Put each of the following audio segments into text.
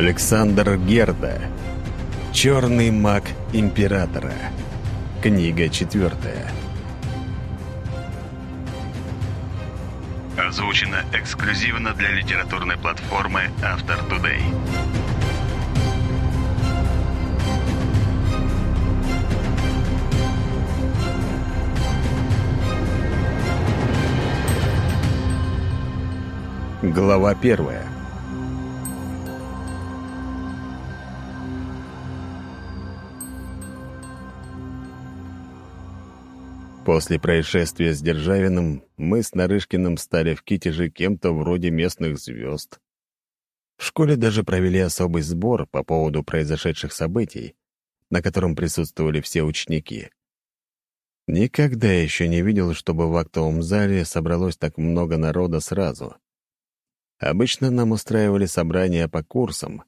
Александр Герда. Черный маг императора. Книга четвертая. Озвучено эксклюзивно для литературной платформы Автор Today. Глава первая. После происшествия с Державиным мы с Нарышкиным стали в Китеже кем-то вроде местных звезд. В школе даже провели особый сбор по поводу произошедших событий, на котором присутствовали все ученики. Никогда еще не видел, чтобы в актовом зале собралось так много народа сразу. Обычно нам устраивали собрания по курсам,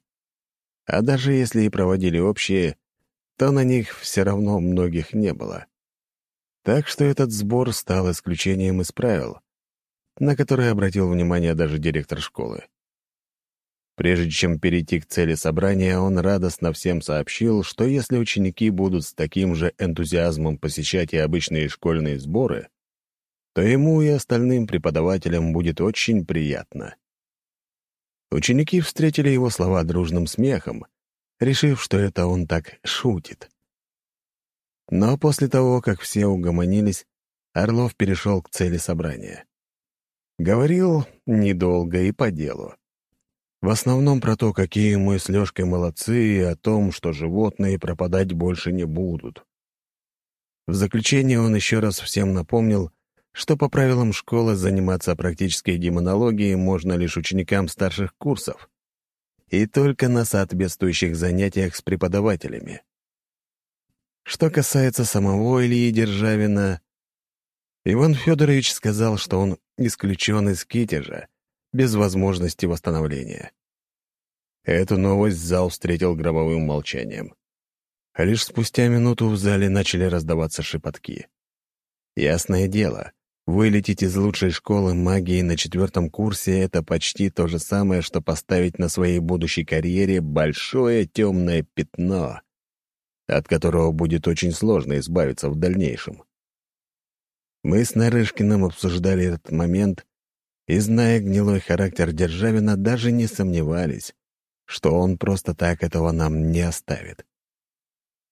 а даже если и проводили общие, то на них все равно многих не было. Так что этот сбор стал исключением из правил, на которые обратил внимание даже директор школы. Прежде чем перейти к цели собрания, он радостно всем сообщил, что если ученики будут с таким же энтузиазмом посещать и обычные школьные сборы, то ему и остальным преподавателям будет очень приятно. Ученики встретили его слова дружным смехом, решив, что это он так шутит. Но после того, как все угомонились, Орлов перешел к цели собрания. Говорил недолго и по делу. В основном про то, какие мы с Лёшкой молодцы, и о том, что животные пропадать больше не будут. В заключение он еще раз всем напомнил, что по правилам школы заниматься практической демонологией можно лишь ученикам старших курсов и только на соответствующих занятиях с преподавателями. Что касается самого Ильи Державина, Иван Федорович сказал, что он исключен из Китежа, без возможности восстановления. Эту новость зал встретил гробовым молчанием. Лишь спустя минуту в зале начали раздаваться шепотки. Ясное дело, вылететь из лучшей школы магии на четвертом курсе — это почти то же самое, что поставить на своей будущей карьере большое темное пятно — от которого будет очень сложно избавиться в дальнейшем. Мы с Нарышкиным обсуждали этот момент и, зная гнилой характер Державина, даже не сомневались, что он просто так этого нам не оставит.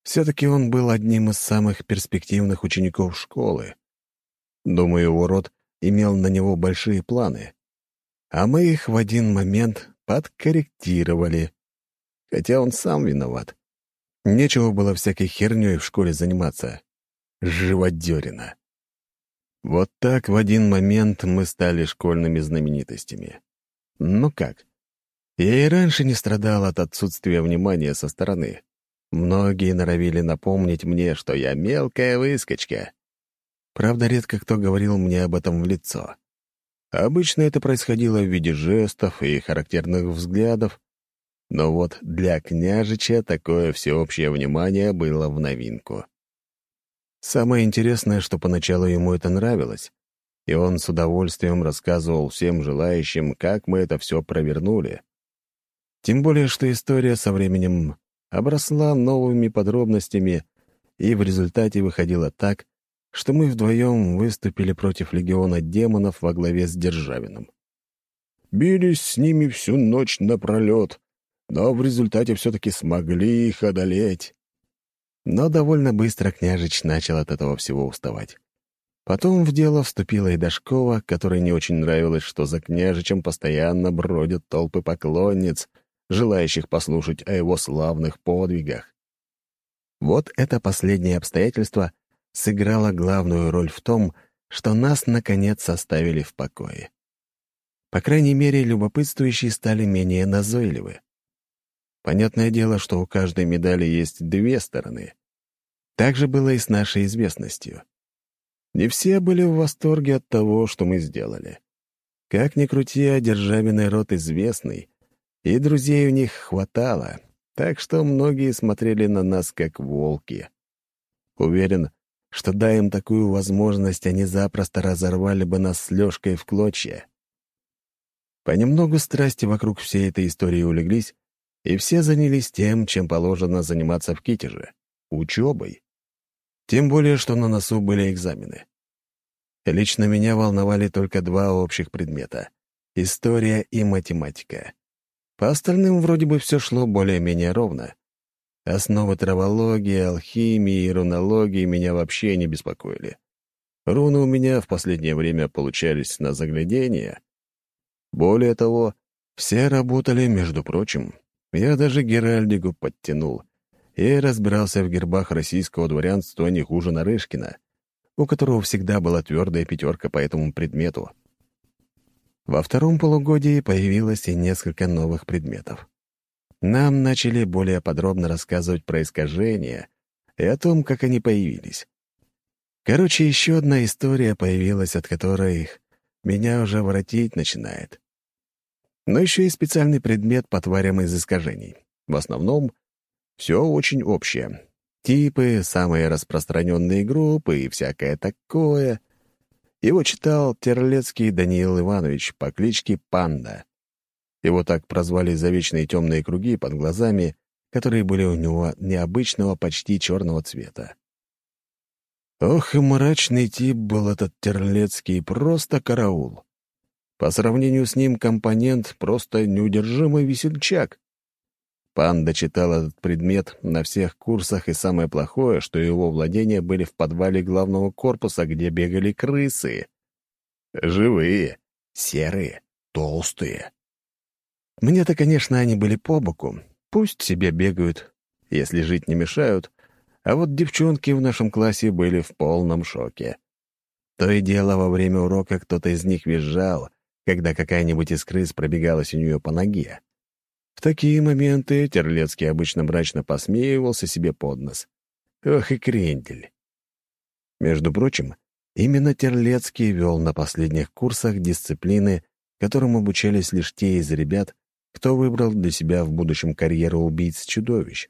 Все-таки он был одним из самых перспективных учеников школы. Думаю, его род имел на него большие планы. А мы их в один момент подкорректировали. Хотя он сам виноват. Нечего было всякой хернёй в школе заниматься. Живодерина. Вот так в один момент мы стали школьными знаменитостями. Ну как? Я и раньше не страдал от отсутствия внимания со стороны. Многие норовили напомнить мне, что я мелкая выскочка. Правда, редко кто говорил мне об этом в лицо. Обычно это происходило в виде жестов и характерных взглядов, но вот для княжича такое всеобщее внимание было в новинку. Самое интересное, что поначалу ему это нравилось, и он с удовольствием рассказывал всем желающим, как мы это все провернули. Тем более, что история со временем обросла новыми подробностями, и в результате выходило так, что мы вдвоем выступили против легиона демонов во главе с Державиным. Бились с ними всю ночь напролет, но в результате все-таки смогли их одолеть. Но довольно быстро княжич начал от этого всего уставать. Потом в дело вступила и Дашкова, которой не очень нравилось, что за княжичем постоянно бродят толпы поклонниц, желающих послушать о его славных подвигах. Вот это последнее обстоятельство сыграло главную роль в том, что нас, наконец, оставили в покое. По крайней мере, любопытствующие стали менее назойливы. Понятное дело, что у каждой медали есть две стороны. Так же было и с нашей известностью. Не все были в восторге от того, что мы сделали. Как ни крути, а Державиный род известный, и друзей у них хватало, так что многие смотрели на нас как волки. Уверен, что дай им такую возможность, они запросто разорвали бы нас с Лёшкой в клочья. Понемногу страсти вокруг всей этой истории улеглись, И все занялись тем, чем положено заниматься в Китеже — учебой. Тем более, что на носу были экзамены. Лично меня волновали только два общих предмета — история и математика. По остальным вроде бы все шло более-менее ровно. Основы травологии, алхимии и рунологии меня вообще не беспокоили. Руны у меня в последнее время получались на заглядение. Более того, все работали, между прочим. Я даже Геральдику подтянул и разбирался в гербах российского дворянства не хуже Нарышкина, у которого всегда была твердая пятерка по этому предмету. Во втором полугодии появилось и несколько новых предметов. Нам начали более подробно рассказывать про искажения и о том, как они появились. Короче, еще одна история появилась, от которой их меня уже воротить начинает. Но еще и специальный предмет по тварям из искажений. В основном все очень общее. Типы, самые распространенные группы и всякое такое. Его читал Терлецкий Даниил Иванович по кличке Панда. Его так прозвали за вечные темные круги под глазами, которые были у него необычного, почти черного цвета. Ох, и мрачный тип был этот Терлецкий, просто караул. По сравнению с ним компонент — просто неудержимый весельчак. Панда читал этот предмет на всех курсах, и самое плохое, что его владения были в подвале главного корпуса, где бегали крысы. Живые, серые, толстые. Мне-то, конечно, они были по боку. Пусть себе бегают, если жить не мешают, а вот девчонки в нашем классе были в полном шоке. То и дело, во время урока кто-то из них визжал, когда какая-нибудь из крыс пробегалась у нее по ноге. В такие моменты Терлецкий обычно мрачно посмеивался себе под нос. Ох и крендель. Между прочим, именно Терлецкий вел на последних курсах дисциплины, которым обучались лишь те из ребят, кто выбрал для себя в будущем карьеру убийц-чудовищ.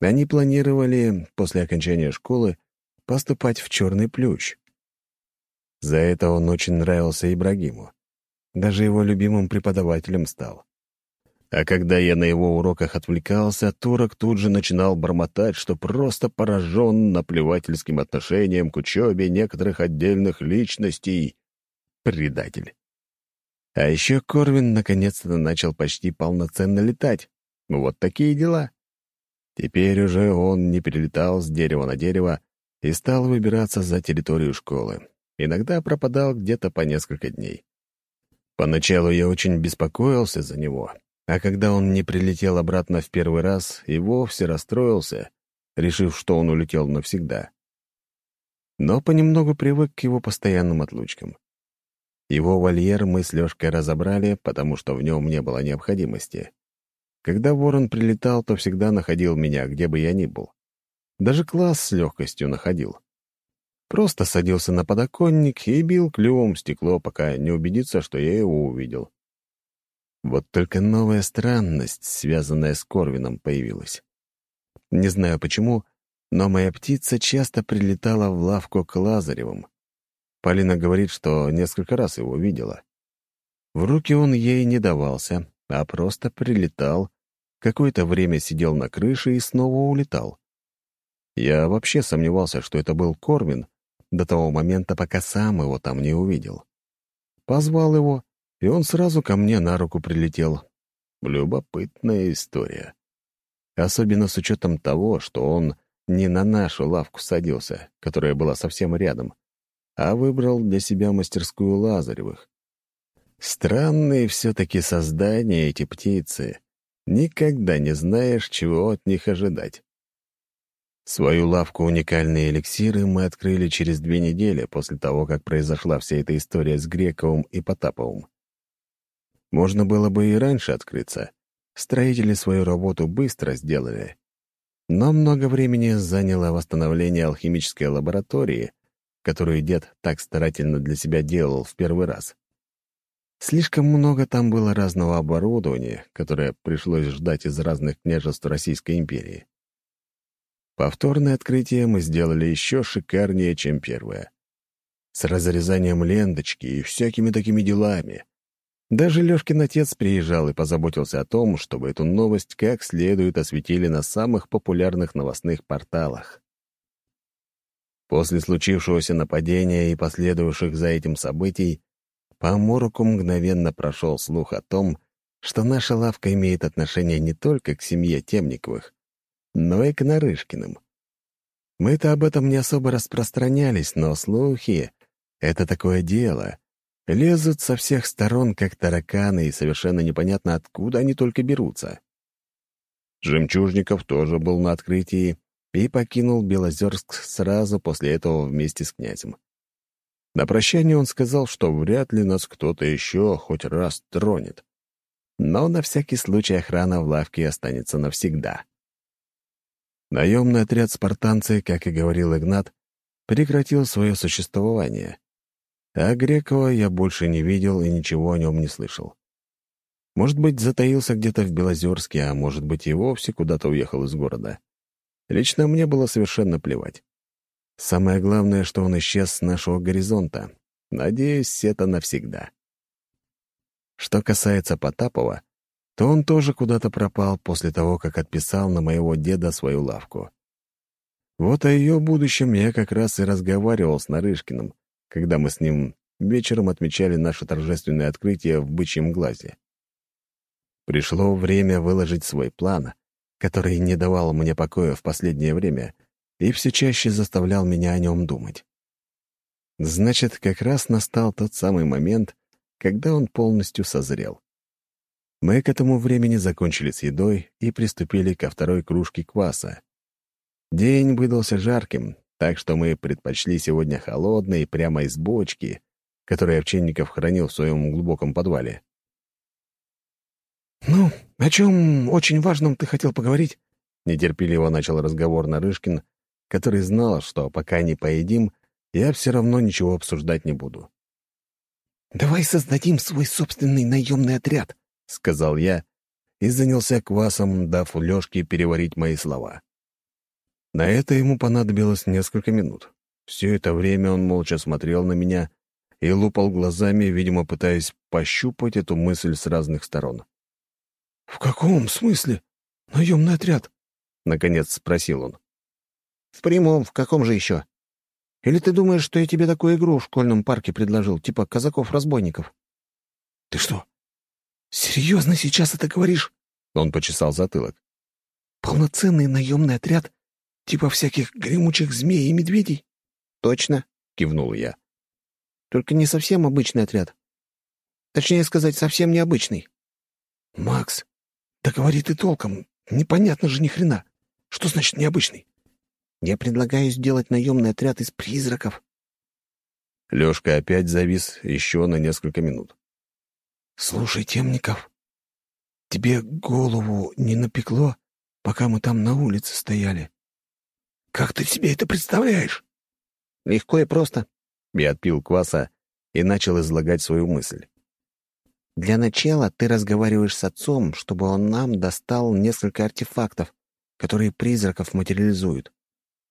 Они планировали после окончания школы поступать в черный плющ. За это он очень нравился Ибрагиму. Даже его любимым преподавателем стал. А когда я на его уроках отвлекался, Турок тут же начинал бормотать, что просто поражен наплевательским отношением к учебе некоторых отдельных личностей. Предатель. А еще Корвин наконец-то начал почти полноценно летать. Вот такие дела. Теперь уже он не перелетал с дерева на дерево и стал выбираться за территорию школы. Иногда пропадал где-то по несколько дней. Поначалу я очень беспокоился за него, а когда он не прилетел обратно в первый раз, и вовсе расстроился, решив, что он улетел навсегда. Но понемногу привык к его постоянным отлучкам. Его вольер мы с Лёшкой разобрали, потому что в нем не было необходимости. Когда ворон прилетал, то всегда находил меня, где бы я ни был. Даже класс с легкостью находил. Просто садился на подоконник и бил клювом стекло, пока не убедится, что я его увидел. Вот только новая странность, связанная с Корвином, появилась. Не знаю почему, но моя птица часто прилетала в лавку к Лазаревым. Полина говорит, что несколько раз его видела. В руки он ей не давался, а просто прилетал, какое-то время сидел на крыше и снова улетал. Я вообще сомневался, что это был Корвин, до того момента, пока сам его там не увидел. Позвал его, и он сразу ко мне на руку прилетел. Любопытная история. Особенно с учетом того, что он не на нашу лавку садился, которая была совсем рядом, а выбрал для себя мастерскую Лазаревых. Странные все-таки создания эти птицы. Никогда не знаешь, чего от них ожидать. Свою лавку «Уникальные эликсиры» мы открыли через две недели после того, как произошла вся эта история с Грековым и Потаповым. Можно было бы и раньше открыться. Строители свою работу быстро сделали. Но много времени заняло восстановление алхимической лаборатории, которую дед так старательно для себя делал в первый раз. Слишком много там было разного оборудования, которое пришлось ждать из разных княжеств Российской империи. Повторное открытие мы сделали еще шикарнее, чем первое. С разрезанием ленточки и всякими такими делами. Даже Лёшкин отец приезжал и позаботился о том, чтобы эту новость как следует осветили на самых популярных новостных порталах. После случившегося нападения и последовавших за этим событий по Мороку мгновенно прошел слух о том, что наша лавка имеет отношение не только к семье Темниковых, но и к Нарышкиным. Мы-то об этом не особо распространялись, но слухи — это такое дело. Лезут со всех сторон, как тараканы, и совершенно непонятно, откуда они только берутся. Жемчужников тоже был на открытии и покинул Белозерск сразу после этого вместе с князем. На прощание он сказал, что вряд ли нас кто-то еще хоть раз тронет. Но на всякий случай охрана в лавке останется навсегда. Наемный отряд спартанцы, как и говорил Игнат, прекратил свое существование. А Грекова я больше не видел и ничего о нем не слышал. Может быть, затаился где-то в Белозерске, а может быть, и вовсе куда-то уехал из города. Лично мне было совершенно плевать. Самое главное, что он исчез с нашего горизонта. Надеюсь, это навсегда. Что касается Потапова, то он тоже куда-то пропал после того, как отписал на моего деда свою лавку. Вот о ее будущем я как раз и разговаривал с Нарышкиным, когда мы с ним вечером отмечали наше торжественное открытие в бычьем глазе. Пришло время выложить свой план, который не давал мне покоя в последнее время и все чаще заставлял меня о нем думать. Значит, как раз настал тот самый момент, когда он полностью созрел. Мы к этому времени закончили с едой и приступили ко второй кружке кваса. День выдался жарким, так что мы предпочли сегодня холодный прямо из бочки, который Овчинников хранил в своем глубоком подвале. «Ну, о чем очень важном ты хотел поговорить?» Нетерпеливо начал разговор Нарышкин, который знал, что пока не поедим, я все равно ничего обсуждать не буду. «Давай создадим свой собственный наемный отряд», — сказал я и занялся квасом, дав Лёшке переварить мои слова. На это ему понадобилось несколько минут. Все это время он молча смотрел на меня и лупал глазами, видимо, пытаясь пощупать эту мысль с разных сторон. «В каком смысле? Наемный отряд?» — наконец спросил он. «В прямом, в каком же еще? Или ты думаешь, что я тебе такую игру в школьном парке предложил, типа казаков-разбойников?» «Ты что, «Серьезно сейчас это говоришь?» Он почесал затылок. «Полноценный наемный отряд? Типа всяких гремучих змей и медведей?» «Точно», — кивнул я. «Только не совсем обычный отряд. Точнее сказать, совсем необычный». «Макс, да говори ты толком. Непонятно же ни хрена. Что значит необычный?» «Я предлагаю сделать наемный отряд из призраков». Лёшка опять завис еще на несколько минут. «Слушай, Темников, тебе голову не напекло, пока мы там на улице стояли? Как ты себе это представляешь?» «Легко и просто». Я отпил кваса и начал излагать свою мысль. «Для начала ты разговариваешь с отцом, чтобы он нам достал несколько артефактов, которые призраков материализуют.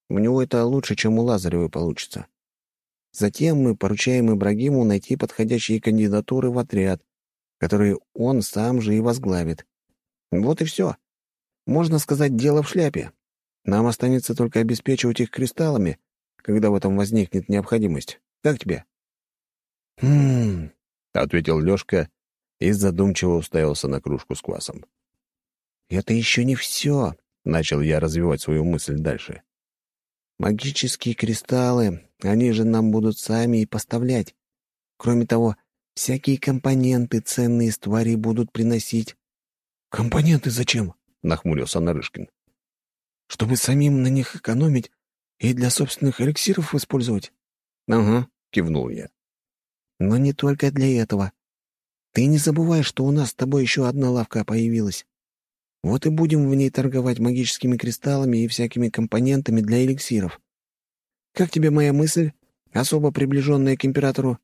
У него это лучше, чем у Лазаревой получится. Затем мы поручаем Ибрагиму найти подходящие кандидатуры в отряд, который он сам же и возглавит. Вот и все. Можно сказать, дело в шляпе. Нам останется только обеспечивать их кристаллами, когда в этом возникнет необходимость. Как тебе?» «Хм...» — ответил Лёшка и задумчиво уставился на кружку с квасом. «Это еще не все», — начал я развивать свою мысль дальше. «Магические кристаллы, они же нам будут сами и поставлять. Кроме того, Всякие компоненты ценные из тварей будут приносить». «Компоненты зачем?» — нахмурился Нарышкин. «Чтобы самим на них экономить и для собственных эликсиров использовать». «Ага», — кивнул я. «Но не только для этого. Ты не забывай, что у нас с тобой еще одна лавка появилась. Вот и будем в ней торговать магическими кристаллами и всякими компонентами для эликсиров. Как тебе моя мысль, особо приближенная к императору?»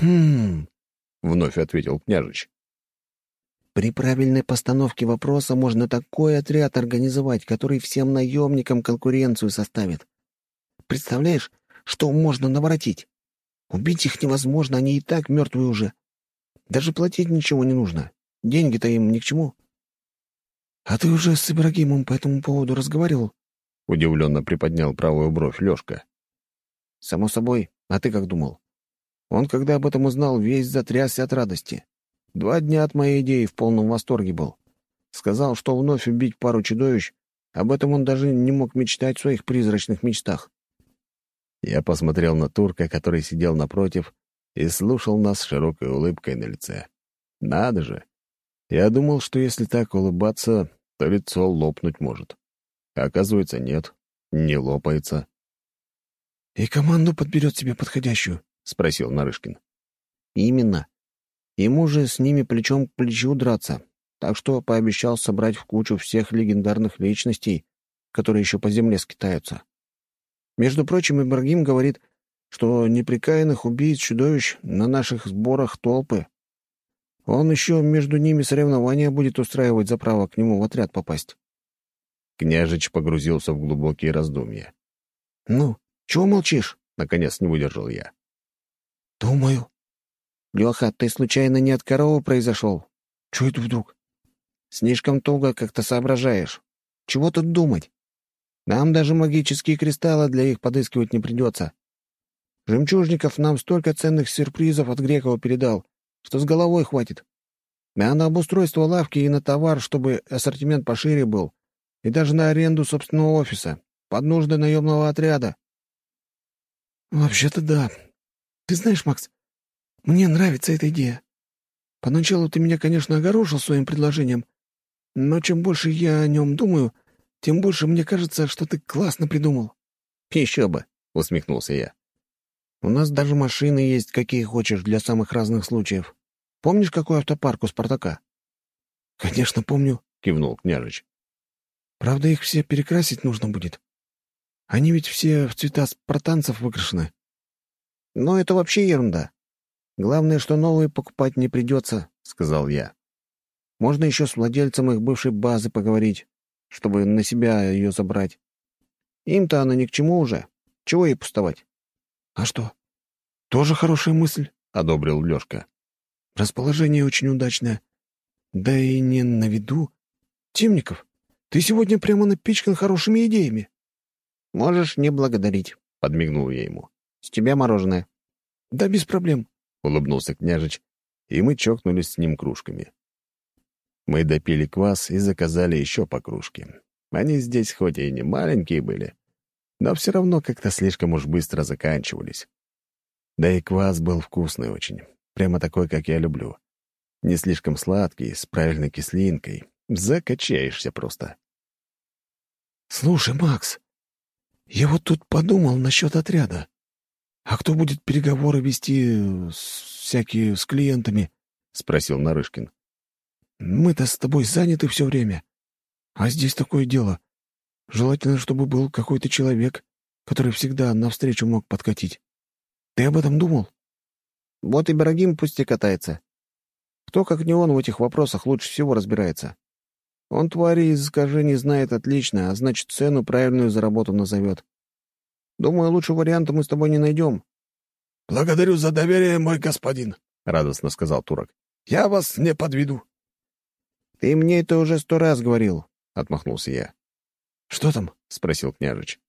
«Хм...» — вновь ответил княжич. «При правильной постановке вопроса можно такой отряд организовать, который всем наемникам конкуренцию составит. Представляешь, что можно наворотить? Убить их невозможно, они и так мертвые уже. Даже платить ничего не нужно. Деньги-то им ни к чему». «А ты уже с Ибрагимом по этому поводу разговаривал?» — удивленно приподнял правую бровь Лёшка. «Само собой. А ты как думал? Он, когда об этом узнал, весь затрясся от радости. Два дня от моей идеи в полном восторге был. Сказал, что вновь убить пару чудовищ, об этом он даже не мог мечтать в своих призрачных мечтах. Я посмотрел на турка, который сидел напротив, и слушал нас с широкой улыбкой на лице. Надо же! Я думал, что если так улыбаться, то лицо лопнуть может. А оказывается, нет, не лопается. «И команду подберет себе подходящую?» — спросил Нарышкин. «Именно. Ему же с ними плечом к плечу драться, так что пообещал собрать в кучу всех легендарных личностей, которые еще по земле скитаются. Между прочим, Ибрагим говорит, что неприкаянных убийц-чудовищ на наших сборах толпы. Он еще между ними соревнования будет устраивать за право к нему в отряд попасть. Княжич погрузился в глубокие раздумья. «Ну, чего молчишь?» — наконец не выдержал я. «Думаю». «Леха, ты случайно не от коровы произошел?» «Чего это вдруг?» «Слишком туго как-то соображаешь. Чего тут думать? Нам даже магические кристаллы для их подыскивать не придется. Жемчужников нам столько ценных сюрпризов от Грекова передал, что с головой хватит. А на обустройство лавки и на товар, чтобы ассортимент пошире был, и даже на аренду собственного офиса, под нужды наемного отряда. «Вообще-то да. Ты знаешь, Макс, мне нравится эта идея. Поначалу ты меня, конечно, огорошил своим предложением, но чем больше я о нем думаю, тем больше мне кажется, что ты классно придумал». «Еще бы», — усмехнулся я. «У нас даже машины есть, какие хочешь, для самых разных случаев. Помнишь, какой автопарк у «Спартака»?» «Конечно, помню», — кивнул княжич. «Правда, их все перекрасить нужно будет. Они ведь все в цвета спартанцев выкрашены». «Но это вообще ерунда. Главное, что новые покупать не придется», — сказал я. «Можно еще с владельцем их бывшей базы поговорить чтобы на себя ее забрать. Им-то она ни к чему уже. Чего ей пустовать? — А что? Тоже хорошая мысль, — одобрил Лёшка. — Расположение очень удачное. Да и не на виду. Темников, ты сегодня прямо напичкан хорошими идеями. — Можешь не благодарить, — подмигнул я ему. — С тебя мороженое. — Да без проблем, — улыбнулся княжич, и мы чокнулись с ним кружками. Мы допили квас и заказали еще по кружке. Они здесь хоть и не маленькие были, но все равно как-то слишком уж быстро заканчивались. Да и квас был вкусный очень, прямо такой, как я люблю. Не слишком сладкий, с правильной кислинкой. Закачаешься просто. «Слушай, Макс, я вот тут подумал насчет отряда. А кто будет переговоры вести с всякие с клиентами?» — спросил Нарышкин. Мы-то с тобой заняты все время. А здесь такое дело. Желательно, чтобы был какой-то человек, который всегда навстречу мог подкатить. Ты об этом думал? Вот и Ибрагим пусть и катается. Кто, как не он, в этих вопросах лучше всего разбирается. Он твари из искажений знает отлично, а значит, цену правильную за работу назовет. Думаю, лучше варианта мы с тобой не найдем. — Благодарю за доверие, мой господин, — радостно сказал турок. — Я вас не подведу. «Ты мне это уже сто раз говорил», — отмахнулся я. «Что там?» — спросил княжич.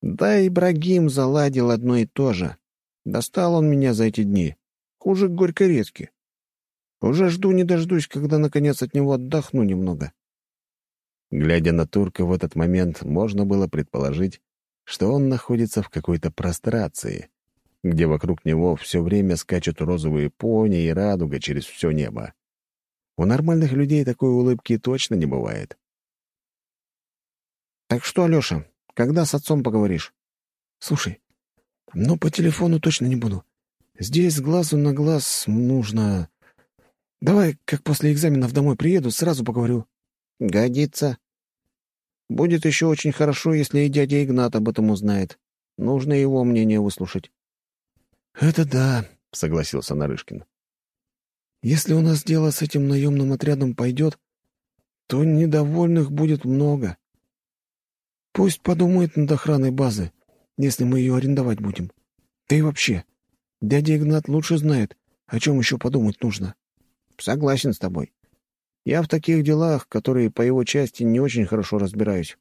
«Да, Ибрагим заладил одно и то же. Достал он меня за эти дни. Хуже горькой редьки. Уже жду не дождусь, когда, наконец, от него отдохну немного». Глядя на турка в этот момент, можно было предположить, что он находится в какой-то прострации, где вокруг него все время скачут розовые пони и радуга через все небо. У нормальных людей такой улыбки точно не бывает. «Так что, Алёша, когда с отцом поговоришь?» «Слушай, ну, по телефону точно не буду. Здесь глазу на глаз нужно... Давай, как после экзаменов домой приеду, сразу поговорю». «Годится. Будет еще очень хорошо, если и дядя Игнат об этом узнает. Нужно его мнение выслушать». «Это да», — согласился Нарышкин. Если у нас дело с этим наемным отрядом пойдет, то недовольных будет много. Пусть подумает над охраной базы, если мы ее арендовать будем. И вообще, дядя Игнат лучше знает, о чем еще подумать нужно. Согласен с тобой. Я в таких делах, которые по его части не очень хорошо разбираюсь.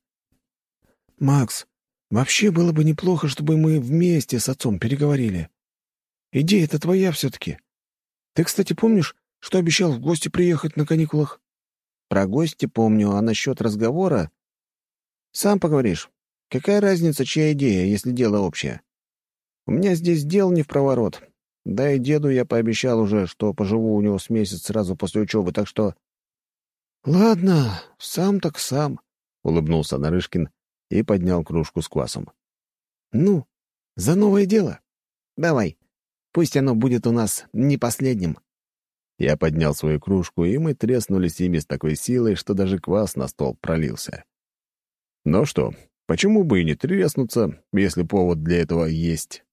Макс, вообще было бы неплохо, чтобы мы вместе с отцом переговорили. Идея-то твоя все-таки. Ты, кстати, помнишь, что обещал в гости приехать на каникулах? Про гости помню, а насчет разговора... Сам поговоришь. Какая разница, чья идея, если дело общее? У меня здесь дел не в проворот. Да и деду я пообещал уже, что поживу у него с месяц сразу после учебы, так что... «Ладно, сам так сам», — улыбнулся Нарышкин и поднял кружку с квасом. «Ну, за новое дело. Давай, пусть оно будет у нас не последним». Я поднял свою кружку, и мы треснулись ими с такой силой, что даже квас на стол пролился. Ну что, почему бы и не треснуться, если повод для этого есть?